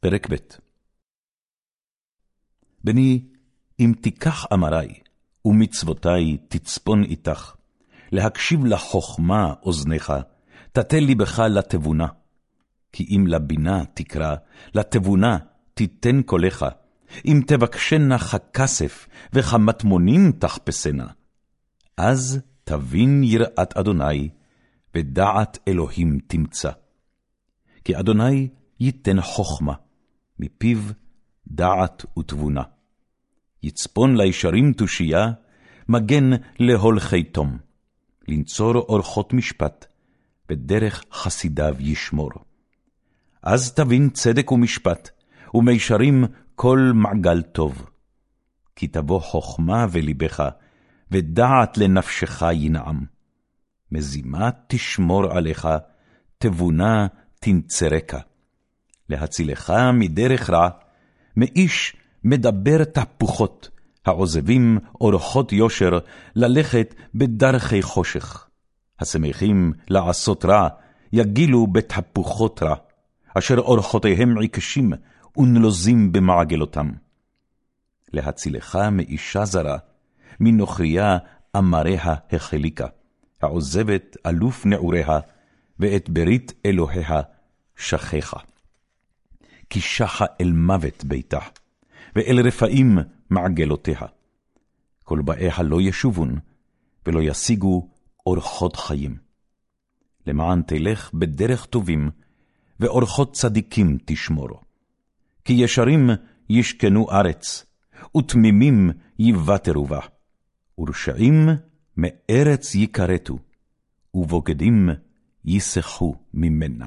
פרק ב' בני, אם תיקח אמרי, ומצוותי תצפון איתך, להקשיב לחכמה אוזניך, תטה ליבך לתבונה. כי אם לבינה תקרא, לתבונה תיתן קולך, אם תבקשנה ככסף, וכמטמונים תחפשנה. אז תבין יראת אדוני, ודעת אלוהים תמצא. כי אדוני ייתן חכמה, מפיו דעת ותבונה. יצפון לישרים תושייה, מגן להולכי תום, לנצור אורחות משפט, בדרך חסידיו ישמור. אז תבין צדק ומשפט, ומישרים כל מעגל טוב. כי תבוא חכמה ולבך, ודעת לנפשך ינעם. מזימה תשמור עליך, תבונה תנצרקה. להצילך מדרך רע, מאיש מדבר תהפוכות, העוזבים אורחות יושר, ללכת בדרכי חושך. השמחים לעשות רע, יגילו בתהפוכות רע, אשר אורחותיהם עיקשים, ונלוזים במעגלותם. להצילך מאישה זרה, מנוכריה אמריה החליקה, העוזבת אלוף נעוריה, ואת ברית אלוהיה שכחה. כי שחה אל מוות ביתה, ואל רפאים מעגלותיה. כל באיה לא ישובון, ולא ישיגו אורחות חיים. למען תלך בדרך טובים, ואורחות צדיקים תשמורו. כי ישרים ישכנו ארץ, ותמימים יבטרו בה, ורשעים מארץ יכרתו, ובוגדים יסחו ממנה.